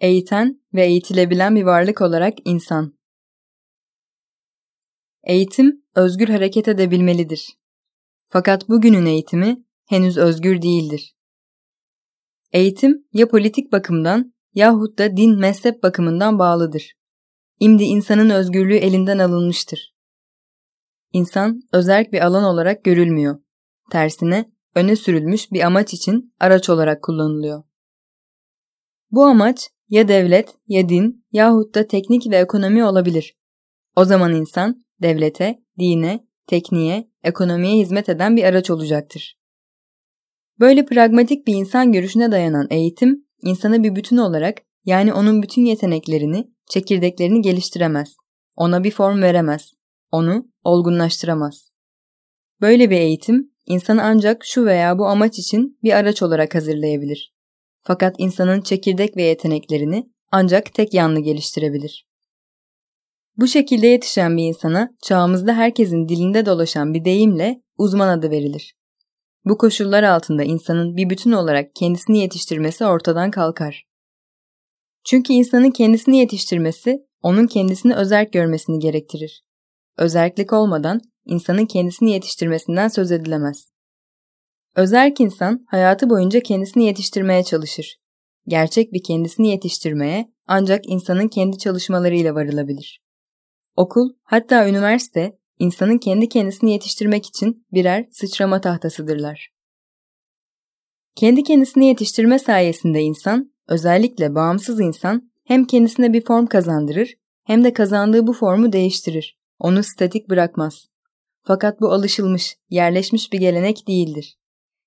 eğiten ve eğitilebilen bir varlık olarak insan. Eğitim özgür hareket edebilmelidir. Fakat bugünün eğitimi henüz özgür değildir. Eğitim ya politik bakımdan yahut da din mezhep bakımından bağlıdır. İmdi insanın özgürlüğü elinden alınmıştır. İnsan özerk bir alan olarak görülmüyor. Tersine öne sürülmüş bir amaç için araç olarak kullanılıyor. Bu amaç ya devlet, ya din yahut da teknik ve ekonomi olabilir. O zaman insan devlete, dine, tekniğe, ekonomiye hizmet eden bir araç olacaktır. Böyle pragmatik bir insan görüşüne dayanan eğitim, insanı bir bütün olarak yani onun bütün yeteneklerini, çekirdeklerini geliştiremez. Ona bir form veremez. Onu olgunlaştıramaz. Böyle bir eğitim, insanı ancak şu veya bu amaç için bir araç olarak hazırlayabilir. Fakat insanın çekirdek ve yeteneklerini ancak tek yanlı geliştirebilir. Bu şekilde yetişen bir insana çağımızda herkesin dilinde dolaşan bir deyimle uzman adı verilir. Bu koşullar altında insanın bir bütün olarak kendisini yetiştirmesi ortadan kalkar. Çünkü insanın kendisini yetiştirmesi onun kendisini özerk görmesini gerektirir. Özerklik olmadan insanın kendisini yetiştirmesinden söz edilemez. Özerk insan hayatı boyunca kendisini yetiştirmeye çalışır. Gerçek bir kendisini yetiştirmeye ancak insanın kendi çalışmalarıyla varılabilir. Okul, hatta üniversite, insanın kendi kendisini yetiştirmek için birer sıçrama tahtasıdırlar. Kendi kendisini yetiştirme sayesinde insan, özellikle bağımsız insan, hem kendisine bir form kazandırır hem de kazandığı bu formu değiştirir. Onu statik bırakmaz. Fakat bu alışılmış, yerleşmiş bir gelenek değildir.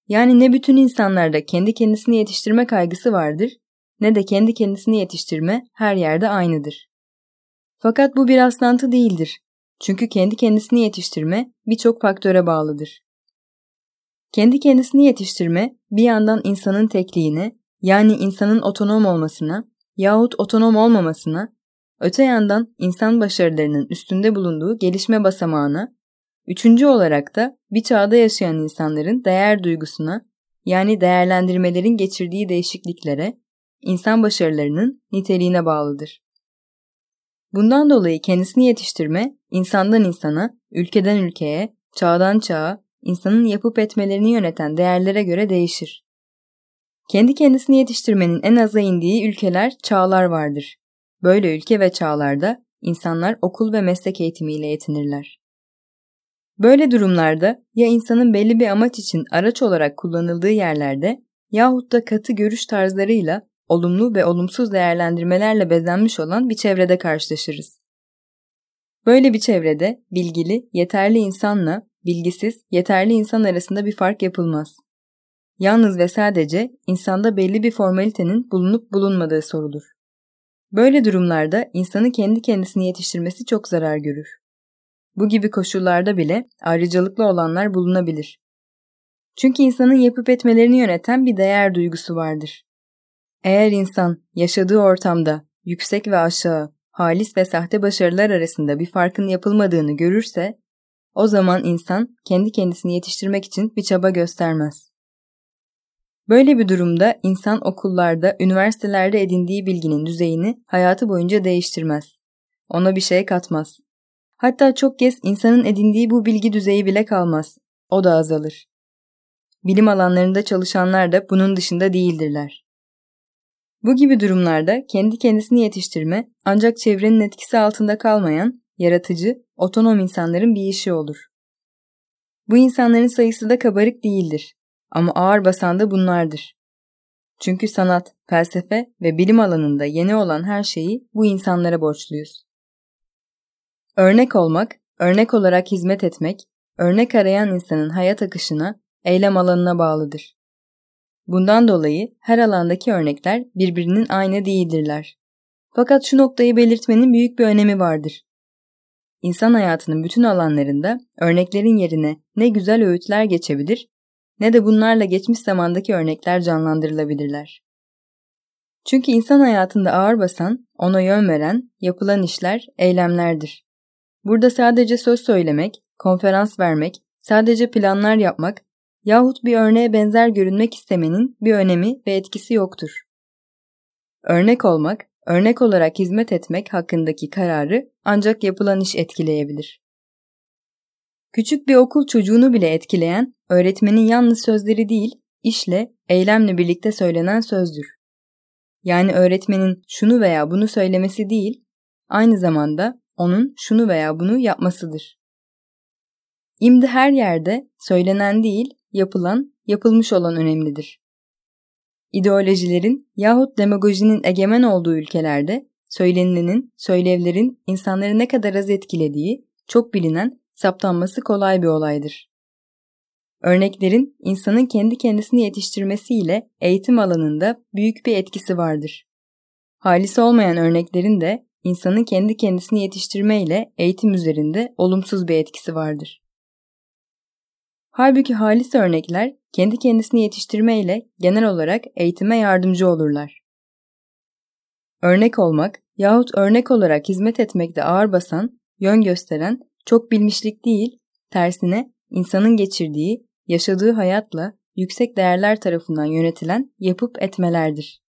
Yani ne bütün insanlarda kendi kendisini yetiştirme kaygısı vardır, ne de kendi kendisini yetiştirme her yerde aynıdır. Fakat bu bir rastlantı değildir. Çünkü kendi kendisini yetiştirme birçok faktöre bağlıdır. Kendi kendisini yetiştirme bir yandan insanın tekliğine, yani insanın otonom olmasına yahut otonom olmamasına, öte yandan insan başarılarının üstünde bulunduğu gelişme basamağına Üçüncü olarak da bir çağda yaşayan insanların değer duygusuna yani değerlendirmelerin geçirdiği değişikliklere, insan başarılarının niteliğine bağlıdır. Bundan dolayı kendisini yetiştirme, insandan insana, ülkeden ülkeye, çağdan çağa, insanın yapıp etmelerini yöneten değerlere göre değişir. Kendi kendisini yetiştirmenin en aza indiği ülkeler, çağlar vardır. Böyle ülke ve çağlarda insanlar okul ve meslek eğitimiyle yetinirler. Böyle durumlarda ya insanın belli bir amaç için araç olarak kullanıldığı yerlerde yahut da katı görüş tarzlarıyla olumlu ve olumsuz değerlendirmelerle bezenmiş olan bir çevrede karşılaşırız. Böyle bir çevrede bilgili, yeterli insanla bilgisiz, yeterli insan arasında bir fark yapılmaz. Yalnız ve sadece insanda belli bir formalitenin bulunup bulunmadığı sorulur. Böyle durumlarda insanı kendi kendisini yetiştirmesi çok zarar görür. Bu gibi koşullarda bile ayrıcalıklı olanlar bulunabilir. Çünkü insanın yapıp etmelerini yöneten bir değer duygusu vardır. Eğer insan yaşadığı ortamda yüksek ve aşağı, halis ve sahte başarılar arasında bir farkın yapılmadığını görürse, o zaman insan kendi kendisini yetiştirmek için bir çaba göstermez. Böyle bir durumda insan okullarda, üniversitelerde edindiği bilginin düzeyini hayatı boyunca değiştirmez. Ona bir şey katmaz. Hatta çok kez insanın edindiği bu bilgi düzeyi bile kalmaz. O da azalır. Bilim alanlarında çalışanlar da bunun dışında değildirler. Bu gibi durumlarda kendi kendisini yetiştirme ancak çevrenin etkisi altında kalmayan, yaratıcı, otonom insanların bir işi olur. Bu insanların sayısı da kabarık değildir ama ağır basan da bunlardır. Çünkü sanat, felsefe ve bilim alanında yeni olan her şeyi bu insanlara borçluyuz. Örnek olmak, örnek olarak hizmet etmek, örnek arayan insanın hayat akışına, eylem alanına bağlıdır. Bundan dolayı her alandaki örnekler birbirinin aynı değildirler. Fakat şu noktayı belirtmenin büyük bir önemi vardır. İnsan hayatının bütün alanlarında örneklerin yerine ne güzel öğütler geçebilir ne de bunlarla geçmiş zamandaki örnekler canlandırılabilirler. Çünkü insan hayatında ağır basan, ona yön veren, yapılan işler, eylemlerdir. Burada sadece söz söylemek, konferans vermek, sadece planlar yapmak yahut bir örneğe benzer görünmek istemenin bir önemi ve etkisi yoktur. Örnek olmak, örnek olarak hizmet etmek hakkındaki kararı ancak yapılan iş etkileyebilir. Küçük bir okul çocuğunu bile etkileyen öğretmenin yalnız sözleri değil, işle, eylemle birlikte söylenen sözdür. Yani öğretmenin şunu veya bunu söylemesi değil, aynı zamanda onun şunu veya bunu yapmasıdır. İmdi her yerde söylenen değil, yapılan, yapılmış olan önemlidir. İdeolojilerin yahut demagojinin egemen olduğu ülkelerde söylenilenin, söylevlerin insanları ne kadar az etkilediği çok bilinen, saptanması kolay bir olaydır. Örneklerin insanın kendi kendisini yetiştirmesiyle eğitim alanında büyük bir etkisi vardır. Halisi olmayan örneklerin de insanın kendi kendisini yetiştirmeyle eğitim üzerinde olumsuz bir etkisi vardır. Halbuki halis örnekler kendi kendisini yetiştirmeyle genel olarak eğitime yardımcı olurlar. Örnek olmak yahut örnek olarak hizmet etmekte ağır basan, yön gösteren çok bilmişlik değil, tersine insanın geçirdiği, yaşadığı hayatla yüksek değerler tarafından yönetilen yapıp etmelerdir.